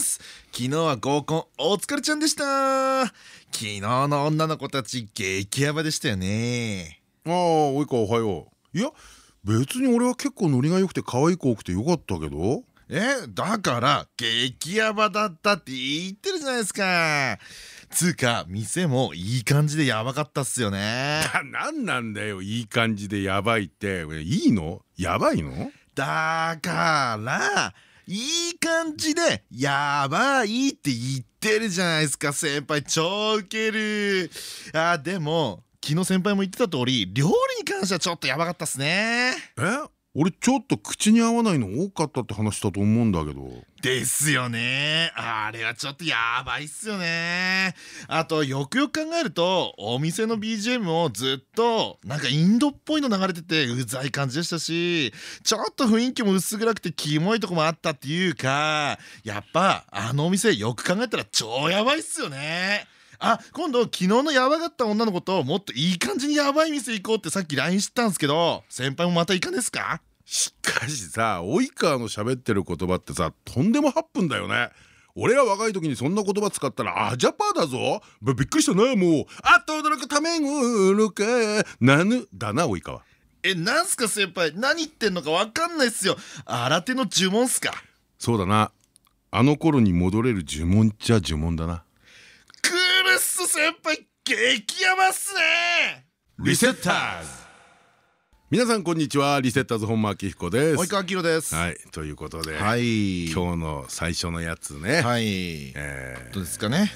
昨日は合コンお疲れちゃんでした。昨日の女の子たち激ヤバでしたよね。ああ、おいかおはよう。いや、別に俺は結構ノリが良くて可愛い子多くてよかったけど。え、だから激ヤバだったって言ってるじゃないですか。つうか店もいい感じでヤバかったっすよね。なんなんだよいい感じでやばいって。いいの？やばいの？だからいい感じでやばいって言ってるじゃないですか先輩。超ウケる。あでも昨日先輩も言ってた通り料理に関してはちょっとやばかったっすね。え？俺ちょっと口に合わないの多かったって話だと思うんだけど。ですよね。あれはちょっとやばいっすよね。あとよくよく考えるとお店の BGM もずっとなんかインドっぽいの流れててうざい感じでしたしちょっと雰囲気も薄暗くてキモいとこもあったっていうかやっぱあのお店よく考えたら超やばいっすよね。あ今度昨日のやばかった女の子ともっといい感じにやばい店行こうってさっき LINE したんですけど先輩もまたいかですか？しかしさ及川の喋ってる言葉ってさとんでも8分だよね。俺が若い時にそんな言葉使ったら「あジャパーだぞ。びっくりしたなもう。あっと驚くためぐるかなぬ」だな及川。えなんすか先輩。何言ってんのか分かんないっすよ。新手の呪文っすか。そうだな。あの頃に戻れる呪文っちゃ呪文だな。クールっす先輩。激ヤバっすね。リセッターズ皆さんこんにちは。リセッターズ本間明彦です。及川明です。はい。ということで、はい、今日の最初のやつね。はい、えー、どうですかね、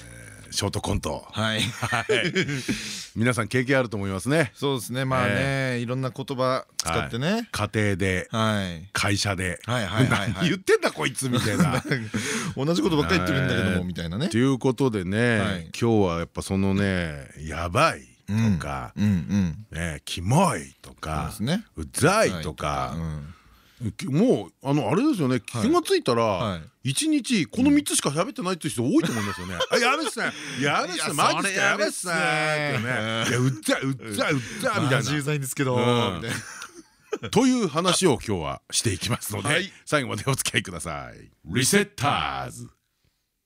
えー、ショートコント。はい。皆さん経験あると思いますね。そうですね。まあね、えー、いろんな言葉使ってね、はい、家庭で、はい、会社で。はいはいはい、言ってんだこいつみたいな。同じことばっかり言ってるんだけどもみたいなね。ということでね、はい、今日はやっぱそのねやばいとか「キモい」とか「うざい」とか。もうあのあれですよね。気が付いたら一日この3つしか喋ってないっていう人多いと思いますよね。あやべっすね。やべっすね。マジでやべっすね。いやうっざいうっざいうっざみたいな。重罪ですけど。という話を今日はしていきますので最後までお付き合いください。リセッターズ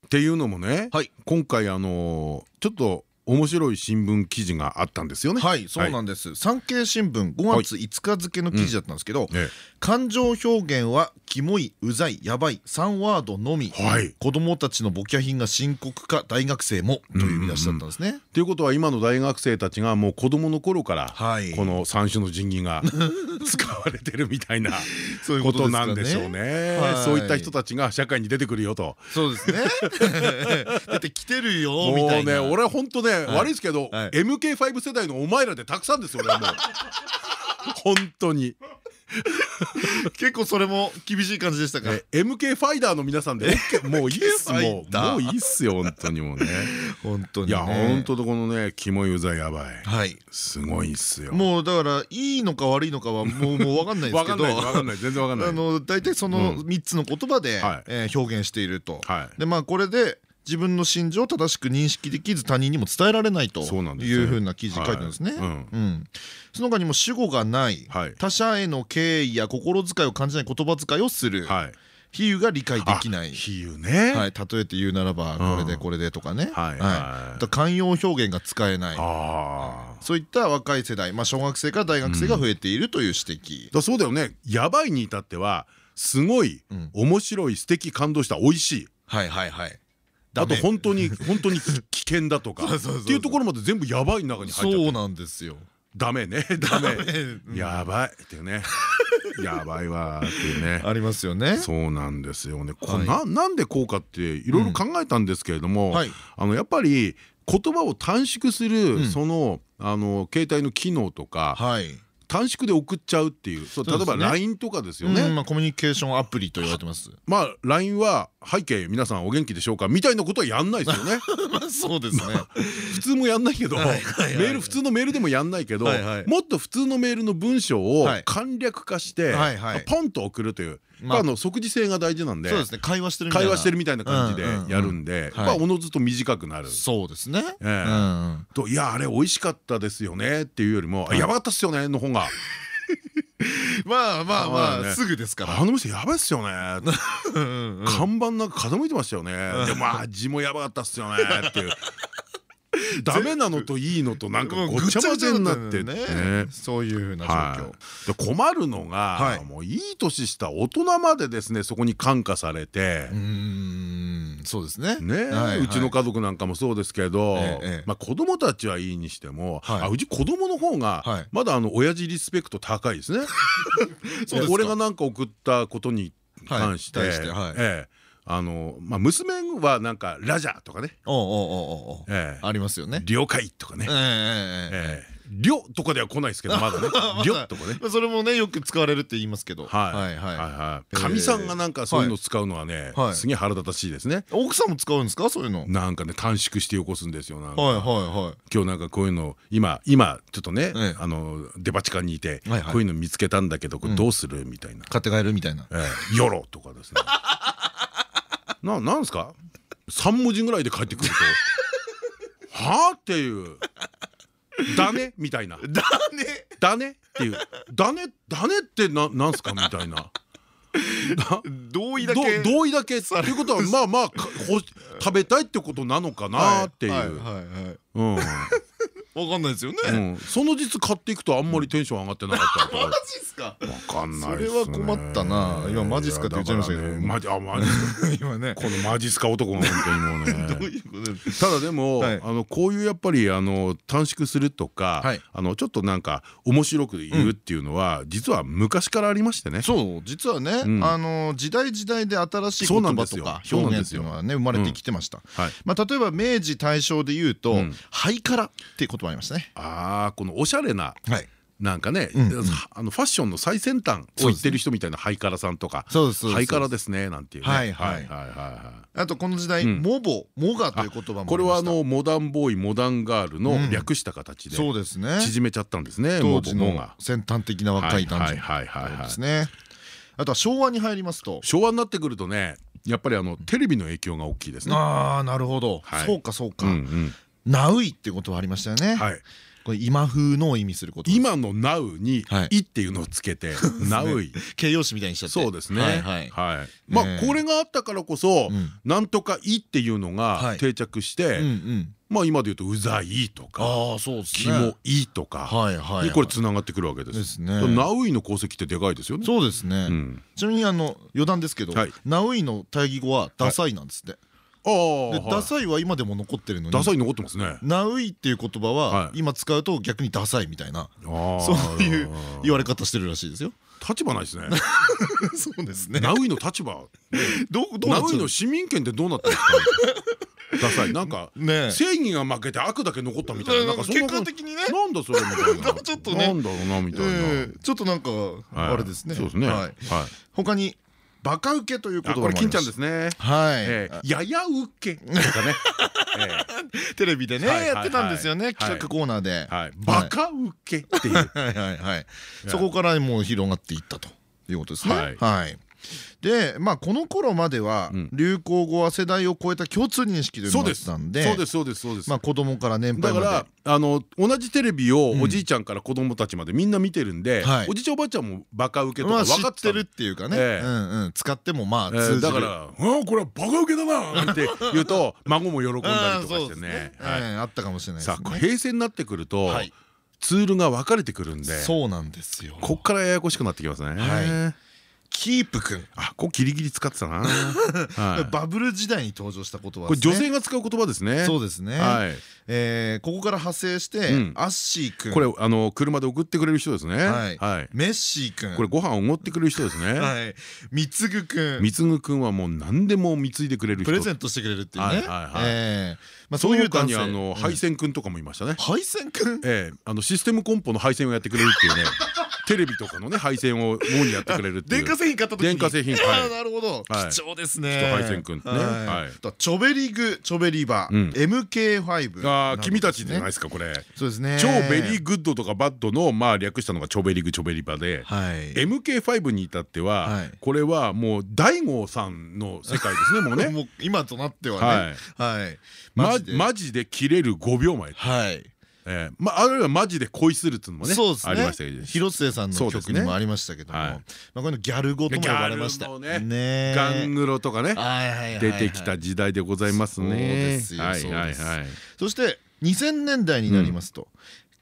っていうのもね今回あのちょっと面白い新聞記事があったんですよね。はいそうなんです、産経新聞5月5日付の記事だったんですけど、感情表現はキモい、うざい、やばい3ワードのみ、はい、子供たちのボキャ品が深刻化大学生もという見出しだったんですね。ということは今の大学生たちがもう子供の頃からこの三種の神器が 使われてるみたいな ことなんでしょうね。そういった人たちが社会に出てくるよと。そうですね。だって来てるよみたいな。もうね俺本当ね悪いですけど MK5 世代のお前らでたくさんですよ俺はもう。本当に。結構それも厳しい感じでしたか？MK ファイダーの皆さんでもういいっすもう。もういいっすよ本当にもうね。本当にいや本当とこのねキモいうざいやばいはい。すごいっすよ。もうだからいいのか悪いのかはもうもう分かんないですけど。分かんない全然分かんない。あの大体その3つの言葉で表現していると。でまあこれで自分の心情を正しく認識できず他人にも伝えられないというふうな記事書いてるんですね。その他にも主語がない、はい、他者への敬意や心遣いを感じない言葉遣いをする。はい。比喩が理解できない。比喩ね、はい、例えて言うならばこれでこれでとかね。慣用表現が使えない。そういった若い世代、まあ、小学生から大学生が増えているという指摘、だそうだよね。やばいに至ってはすごい面白い素敵感動した美味しい。はいはいはいあと本当に本当に危険だとか っていうところまで全部やばい中に入っちそうなんですよ。ダメね。ダメ。やばいっていうね。やばいわっていうね。ありますよね。そうなんですよね。これななんでこうかっていろいろ考えたんですけれどもあのやっぱり言葉を短縮するそのあの携帯の機能とか短縮で送っちゃうっていうそう例えば LINE とかですよね。まあコミュニケーションアプリと言われてます。まあ LINE は背景皆さんお元気でしょうかみたいなことはやんないですよね。そうですね。普通もやんないけどメール普通のメールでもやんないけどもっと普通のメールの文章を簡略化してポンと送るという。あの即時性が大事なんで、そうですね。会話してる会話してるみたいな感じでやるんで、まあおのずと短くなる。そうですね。といやあれ美味しかったですよねっていうよりもやばかったっすよねの方が。まあまあまあすぐですから。あの店やばいっすよね。看板なんか傾いてましたよね。でも味もやばかったっすよねっていう ダメなのといいのとなんかごちゃ混ぜになってね。そういうふうな状況。困るのがもういい年した大人までですねそこに感化されて。そうですね。ね。うちの家族なんかもそうですけどまあ子供たちはいいにしてもあうち子供の方がまだあの親父リスペクト高いですね。俺が何か送ったことに関してええあのまあ娘はなんかラジャーとかね。ありますよね。了解とかね。りょとかでは来ないですけど まだね。りょとかね。それもねよく使われるって言いますけど。はい。はいはい。かみさんがなんかそういうの使うのはねすげえ腹立たしいですね。奥さんも使うんですか？そういうの。なんかね短縮してよこすんですよはいはいはい。今日なんかこういうの今今ちょっとねあのデパ地下にいてこういうの見つけたんだけどこれどうする？みたいな。買って帰るみたいな「よろ」とかですね ななんですか？3文字ぐらいで帰ってくると「はあ?」っていう「だね」みたいな「だね」だねっていう「だね」だねってななんすか？みたいな。同意だけ同意だけ。っていうことはまあまあ食べたいってことなのかなっていう。わかんないですよね。その実買っていくとあんまりテンション上がってなかった。マジっすか？わかんない。それは困ったな。今マジっすかって言っちゃいましたけど。マジあマジ今ね。このマジっすか男が本当にもうね。ただでもあのこういうやっぱりあの短縮するとかあのちょっとなんか面白く言うっていうのは実は昔からありましてね。そう実はねあの時代時代で新しい言葉とか表現っていうのはね生まれてきてました。まあ例えば明治大正で言うとハイカラっていう言葉ありまね。ああこのおしゃれな、なんかね、あのファッションの最先端を言ってる人みたいなハイカラさんとか。ハイカラですねなんていうね。はいはい。はいあとこの時代モボモガという言葉もこれはあのモダンボーイモダンガールの略した形でそうですね。縮めちゃったんですね当時の先端的な若い男女。ですね。あとは昭和に入りますと。昭和になってくるとねやっぱりあのテレビの影響が大きいですね。ああなるほど。そうかそうかナウイってことはありましたよね。はい。これ今風のを意味すること今の Now に「い」っていうのをつけて「Now 形容詞みたいにしちゃって。そうですね。はいまあこれがあったからこそ「なんとかい」っていうのが定着してまあ今で言うと「うざい」とか「キモい」とかにこれつながってくるわけです。ナウイの功績ってでかいですよね。そうですね。ちなみにあの余談ですけどナウイの対義語は「ダサい」なんですって。でダサいは今でも残ってるのにダサい残ってますね。ナウイっていう言葉は今使うと逆にダサいみたいな そういう言われ方してるらしいですよ。立場ないですね。そうですね。ナウイの立場。ナウイの市民権ってどうなってるんですか？ダサい。なんか正義が負けて悪だけ残ったみたいな。結果的にね。なんだそれみたいな。ちょっとね。なんだろうなみたいな。ちょっとなんかあれですね。そうですね。他にバカ受けという言葉これ金ちゃんですね。はい。やや受けとかね。テレビでねやってたんですよね。企画コーナーで。バカ受けっていう。そこからもう広がっていったということですね。はいでまあこの頃までは流行語は世代を超えた共通認識でもあったんでそうです。そうですそうですまあ子供から年配まで。だからあの同じテレビをおじいちゃんから子供たちまでみんな見てるんでおじいちゃんおばあちゃんもバカ受けとか分かってるっていうかね。使ってもまあだから「あこれはバカ受けだな」って言うと 孫も喜んだりとかしてね。あったかもしれないですね。平成になってくるとツールが分かれてくるんでそうなんですよ。こっからややこしくなってきますね。はいキープくんあこうギリギリ使ってたな。バブル時代に登場した言葉これ女性が使う言葉ですね。そうですねえここから派生してアッシーくんこれあの車で送ってくれる人ですね。はい。メッシーくんこれご飯をおごってくれる人ですね。はい。みつぐくんみつぐくんはもう何でも貢いでくれる人。プレゼントしてくれるっていうね。えまあそういう他にあの配線くんとかもいましたね。配線くんええ。あのシステムコンポの配線をやってくれるっていうね。テレビとかのね配線を主にやってくれるっていう。電化製品買った時に。電化製品なるほど。はい。貴重ですね。人配線くんね。はい。とチョベリグチョベリバ。うん。MK5 ああ君たちじゃないいですかこれそうですね。超 very good とか bad のまあ略したのがチョベリグチョベリバで。はい。MK5 に至ってははい。これはもう DAIGOさんの世界ですね もうね。今となってはね。はい。まマジで。マジで切れる5秒前。はいえーまああるいはマジで恋するっつうのもねそうですね。ありましたけど。広末さんの曲にもありましたけども。はい。まあこのギャル語とも呼ばれました。ギャルもねねガングロとかねはいはいはいはい出てきた時代でございますそうでねそうです。はいはい。そして2000年代になりますと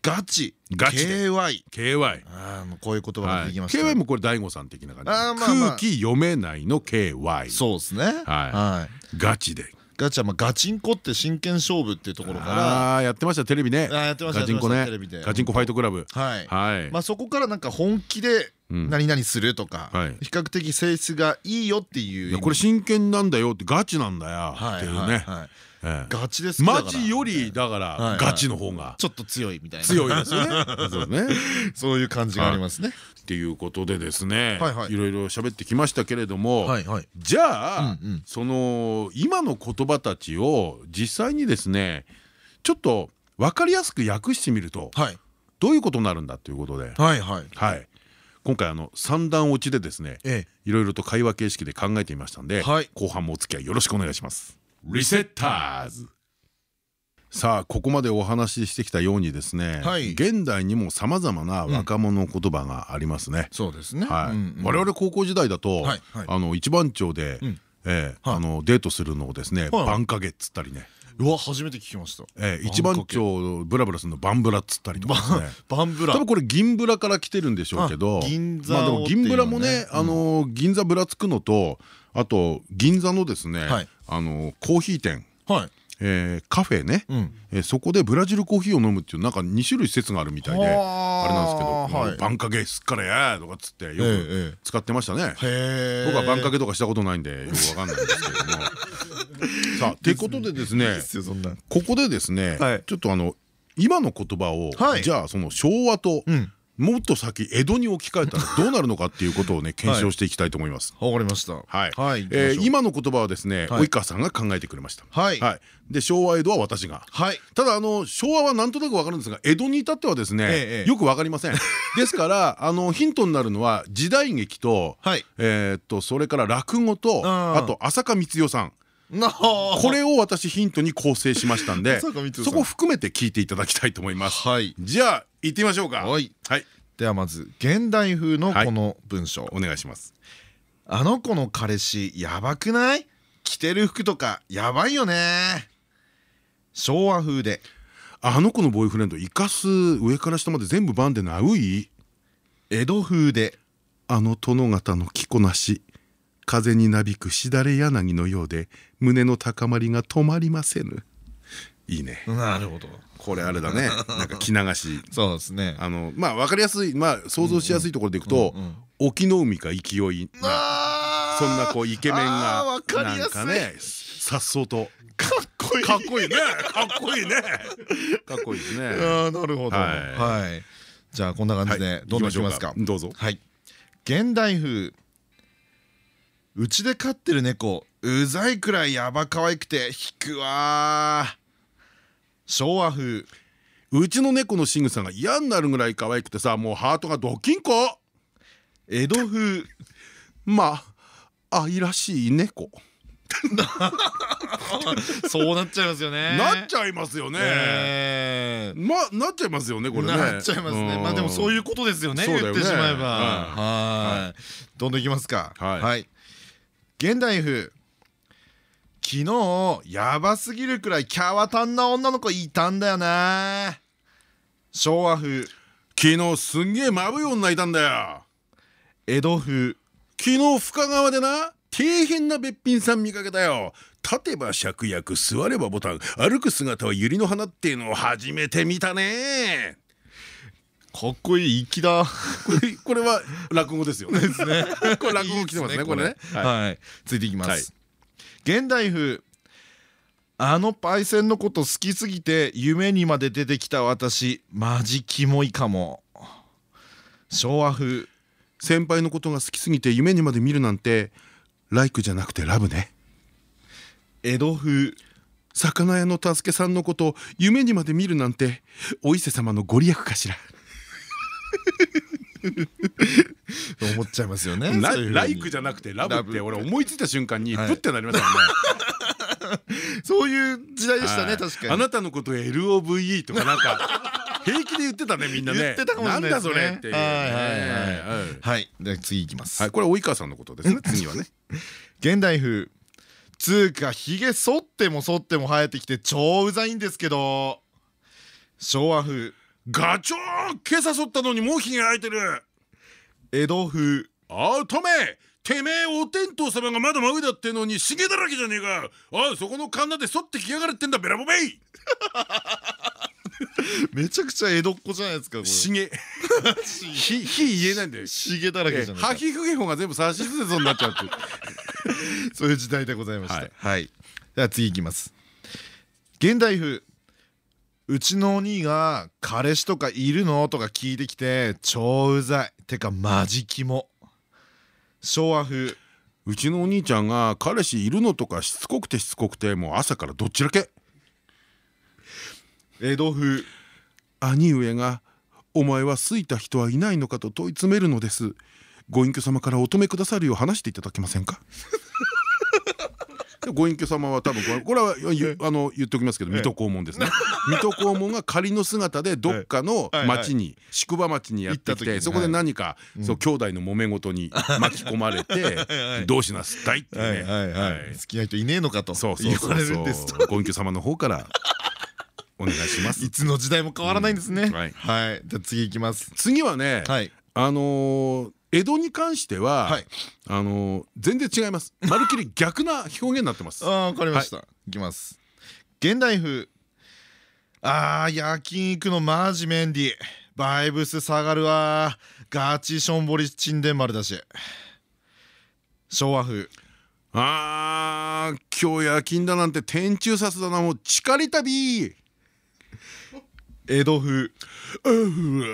ガチ。ガチで。KY KY あーもうこういう言葉が出てきました。KY もこれ大悟さん的な感じ。空気読めないの KY そうですね。はい。ガチでガチはまあガチンコって真剣勝負っていうところから。ああやってましたテレビね。やってましたガチンコね。ガチンコファイトクラブ。はい。はい。まあそこからなんか本気でうん何々するとかはい。比較的性質がいいよっていうこれ真剣なんだよってガチなんだよはいっていうね。ガチで好きだから。マジよりだからガチの方が。ちょっと強いみたいな。強いですよね。そうね。そういう感じがありますね。っていうことでですねはいろいろ喋ってきましたけれどもじゃあ、その今の言葉たちを実際にですねちょっと分かりやすく訳してみるとはい。どういうことになるんだということで、はいはい。はい、今回あの三段落ちでですねえいろいろと会話形式で考えてみましたんで、はい。後半もお付き合いよろしくお願いします。リセッターズ。さあここまでお話ししてきたようにですね、はい。現代にもさまざまな若者言葉がありますね。そうですね。はい。我々高校時代だと、はいはい。あの一番町で、うん。えあのデートするのをですね、はい。バンカゲっつったりね、うわ初めて聞きました。ええ一番町ブラブラするのバンブラっつったりとか。バンブラ多分これ銀ブラから来てるんでしょうけどあ銀座まあでも銀ブラもねあの銀座ぶらつくのとあと銀座のですねはい。あのコーヒー店。はいえーカフェね。うん。えーそこでブラジルコーヒーを飲むっていうなんか2種類施設があるみたいではああれなんですけどはい。バンカゲすっからやーとかっつってよえくえ使ってましたね。へえ。僕はバンカケとかしたことないんでよくわかんないんですけれども。さあっていうことでですねここでですねはい。ちょっとあの今の言葉をはい。じゃあその昭和とうんもっと先江戸に置き換えたらどうなるのかっていうことをね検証していきたいと思います。わかりました。はい。はい。え今の言葉はですねはい。及川さんが考えてくれました。はい。はい、で昭和江戸は私が。はい。ただあの昭和はなんとなくわかるんですが江戸に至ってはですね、ええよくわかりません。ですからあのヒントになるのは時代劇と,、はい。えーっとそれから落語とんあと浅香光代さん。なここれを私ヒントに構成しましたんで そこ含めて聞いていただきたいと思います。はい。じゃあ行ってみましょうか。はい。はい、ではまず現代風のこの文章。お願いします。あの子の彼氏やばくない？着てる服とかやばいよね。昭和風で。あの子のボーイフレンド生かす上から下まで全部バンでなうい？江戸風で。あの殿方の着こなし風になびくしだれ柳のようで胸の高まりが止まりませぬ。いいね。なるほど。これあれだね。なんか着流し。そうですね。あのまあ分かりやすいまあ想像しやすいところでいくと沖の海か勢いなそんなこうイケメンがなんかねさっそうと。かっこいい。かっこいいね。かっこいいね。かっこいいですね。あーなるほど。ははい。じゃあこんな感じでどんどんいきますか。どうぞ。はい。現代風うちで飼ってる猫うざいくらいヤバ可愛くて引くわー。昭和風。うちの猫の仕草が嫌になるぐらい可愛くてさもうハートがドッキンコ。江戸風。まあ愛らしい猫。そうなっちゃいますよね。なっちゃいますよね。えー。まなっちゃいますよねこれね。なっちゃいますね。まあでもそういううことですよねよね。言ってしまえば。はい。はい。どんどんいきますか。はい。はい現代風。昨日やばすぎるくらいキャワタンな女の子いたんだよな昭和風。昨日すんげえまぶい女いたんだよ。江戸風。昨日深川でな底辺なべっぴんさん見かけたよ。立てば芍薬座ればボタン。歩く姿は百合の花っていうのを初めて見たねかっこいい粋だ。こ れこれは落語ですよね。これ落語来てますねこれ。ね。はい。はい。ついていきまはいす。現代風。あのパイセンのこと好きすぎて夢にまで出てきた私マジキモいかも。昭和風。先輩のことが好きすぎて夢にまで見るなんてライクじゃなくてラブね。江戸風。魚屋の助けさんのこと夢にまで見るなんてお伊勢様のご利益かしら 思っちゃいますよねライクじゃなくてラブって俺思いついた瞬間にはい。プッてなりましたもんね。そういう時代でしたはい。ね確かに。あなたのこと LOVE とかなんか 平気で言ってたねみんなね。言ってたかもしれないなんだそれっていはい次いきます。はいこれ及川さんのことですね次はね。現代風。つうかひげ剃っても剃っても生えてきて超うざいんですけど。昭和風ガチョー今朝剃ったのにもうひげ生えてる。江戸風ああトメてめえお天道様がまだ真上だってのにしげだらけじゃねえか。ああそこのカンナで剃ってきやがれってんだベラボベイめちゃくちゃ江戸っ子じゃないですかしげひひ言えないんだよ。しげだらけじゃないハヒフゲホが全部差し捨てそうになっちゃうってそういう時代でございました。はいはい。では次いきます。現代風うちのお兄が「彼氏とかいるの?」とか聞いてきて超うざい。てかマジキモ。昭和風うちのお兄ちゃんが彼氏いるの？とかしつこくてしつこくてもう朝からどっちらけ。江戸風。兄上が「お前は好いた人はいないのか?」と問い詰めるのですご隠居様からお止めくださるよう話していただけませんか？ご隠居様は多分これはゆあの言っておきますけど水戸黄門ですね。水戸黄門が仮の姿でどっかの町に宿場町にやってきてそこで何かそう兄弟の揉め事に巻き込まれて どうしなすったいってね。好きな人いねえのかとそうそう言われるんですと。ご隠居様の方からお願いします。いつの時代も変わらないんですね。うん。はい。はい。じゃあ次いきます。次はねはい。あのー江戸に関しては、はい。あのー全然違います。まるっきり逆な表現になってます。あーわかりました、い、きます。現代風。あー夜勤行くのマジメンディ。バイブス下がるわガチションボリチンデン丸だし。昭和風。あー今日夜勤だなんて天中殺だな。もうチカリ旅。江戸風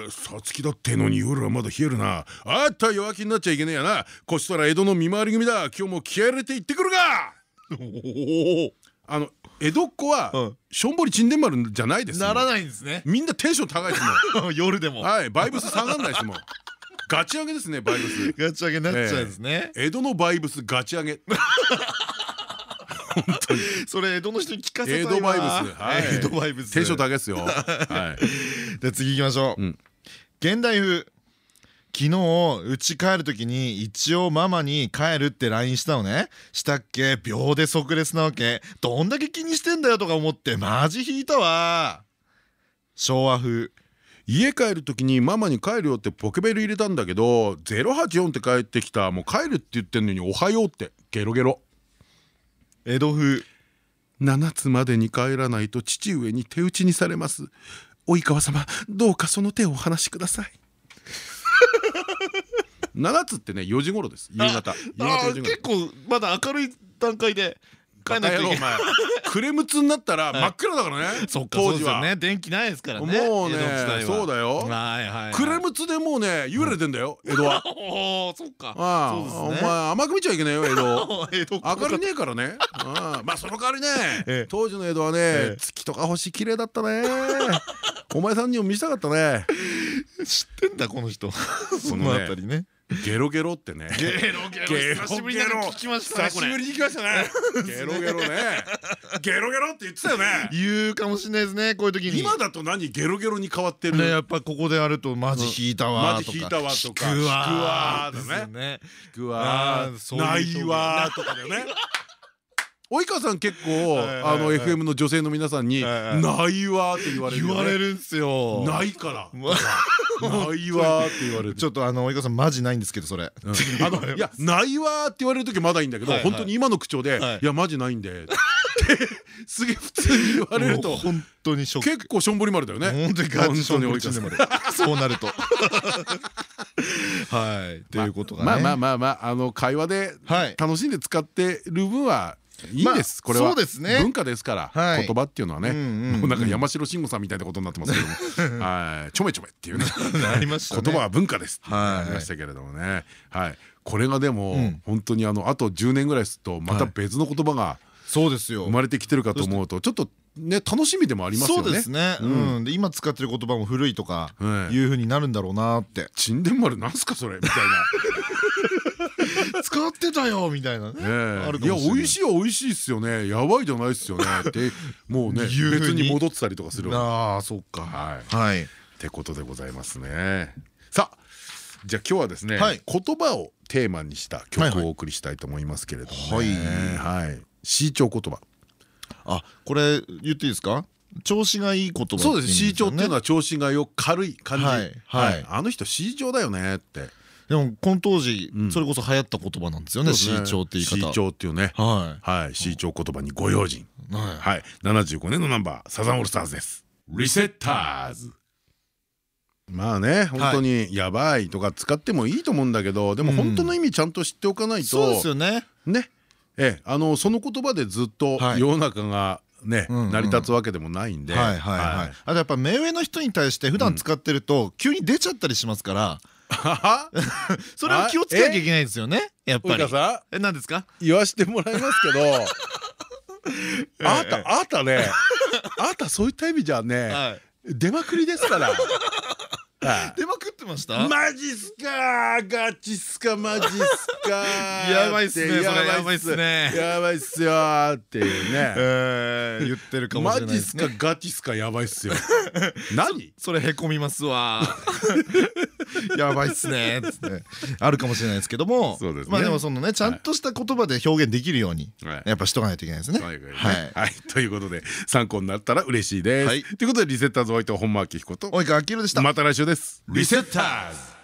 さつきだってのに夜はまだ冷えるな。あった弱気になっちゃいけねえやな。こちとら江戸の見回り組だ。今日も気合い入れて行ってくるが。あの江戸っ子は、うんしょんぼりちんでん丸じゃないです。ならないんですねみんなテンション高いですもん。夜でもはいバイブス下がんないですもん。ガチ上げですねバイブス。ガチ上げになっちゃうんですね、江戸のバイブスガチ上げ。それ江戸の人に聞かせたいわ。江戸バイブス、はい、江戸バイブス。テンション高いですよ。はい。で次行きましょう、うん。現代風。昨日うち帰る時に一応ママに帰るって LINE したのね。したっけ？秒で即レスなわけ。どんだけ気にしてんだよとか思って。マジ引いたわ。昭和風。家帰る時にママに帰るよってポケベル入れたんだけど084って帰ってきた。もう帰るって言ってんのにおはようって。ゲロゲロ江戸風。7つまでに帰らないと父上に手打ちにされます。及川様どうかその手をお離しください。7つってね4時頃です。夕方。夕方4時頃。結構まだ明るい段階で帰んないといけクレムツになったら真っ暗だからね。当時は。ね。電気ないですからねもうねそうだよ。クレムツでもうね揺れてんだよ江戸は。そっか。ああお前甘く見ちゃいけないよ江戸。明るいねえからね。まあその代わりね ええ。当時の江戸はねええ。月とか星綺麗だったね。お前さんにも見せたかったね。知ってんだこの人。そのあたりねゲロゲロってね。ゲロゲロ久しぶりに聞きましたね久しぶりに聞きましたねゲロゲロね。ゲロゲロって言ってたよね。言うかもしれないですねこういう時に。今だと何？ゲロゲロに変わってる？ねやっぱここでやるとマジ引いたわとか。マジ引いたわとか。引くわだね。よね。聞くあわないわとかだよね及川さん結構あの FM の女性の皆さんに「はいはい。ないわ」って言われる言われるんすよ。ないから。まないわって言われる。ちょっとあの及川さんマジないんですけどそれ。いやないわって言われる時まだいいんだけど本当に今の口調ではい「いやマジないんで」すげえ普通に言われると本当にショック。結構しょんぼり丸だよね。本当にガチション本当にボリチンでまでそうなると。はい。ということがね。まあまあまあまああの会話ではい。楽しんで使ってる分はいいですこれは。そうですね。文化ですから言葉っていうのはねもうなんか山城慎吾さんみたいなことになってますけども。はい。ちょめちょめっていうね。言葉は文化ですってありましたけれどもね。はい。これがでも本当にあのあと10年ぐらいするとまた別の言葉がそうですよ。生まれてきてるかと思うとちょっとね楽しみでもありますよね。そうですね。うん。で今使ってる言葉も古いとかい。う風になるんだろうなって。沈殿丸なんすかそれみたいな。使ってたよみたいなね。いや美味しいは美味しいっすよね。やばいじゃないっすよね。ってもうね 別に戻ってたりとかする。ああそっか。はいはい。ってことでございますね。さあじゃあ今日はですね言葉をテーマにした曲をお送りしたいと思いますけれどもはいはい。シーチョー言葉あこれ言っていいですか？調子がいい言葉そうですシーチョーっていうのは調子がよ軽い感じはいあの人シーチョーだよねってでもこの当時それこそ流行った言葉なんですよねシーチョーって言い方。シーチョーっていうね。はい。シーチョー言葉にご用心。はい。75年のナンバーサザンオールスターズです。リセッターズ。まあね本当にやばいとか使ってもいいと思うんだけどでも本当の意味ちゃんと知っておかないとそうですよね。ね。ええ、あのその言葉でずっと世の中がね、成り立つわけでもないんで。あとやっぱ目上の人に対して普段使ってると急に出ちゃったりしますから それを気をつけなきゃいけないんですよねやっぱり。え何ですか？言わしてもらいますけど あなたあなたねあなたそういった意味じゃね出まくりですから。出 ってました？マジっすか？ガチっすか？マジっすか？やばいっすね。やばいっす。ね。やばいっすよっていうね。言ってるかもしれないマジっすか？ガチっすか？やばいっすよ。何？それへこみますわ。やばいっすね。っつって。あるかもしれないですけども。まあでもそのねちゃんとした言葉で表現できるようにやっぱしとかないといけないですね。はいということで参考になったら嬉しいです。ということでリセッターズお相手本間明彦と及川明宏でした。また来週です。リセッターズ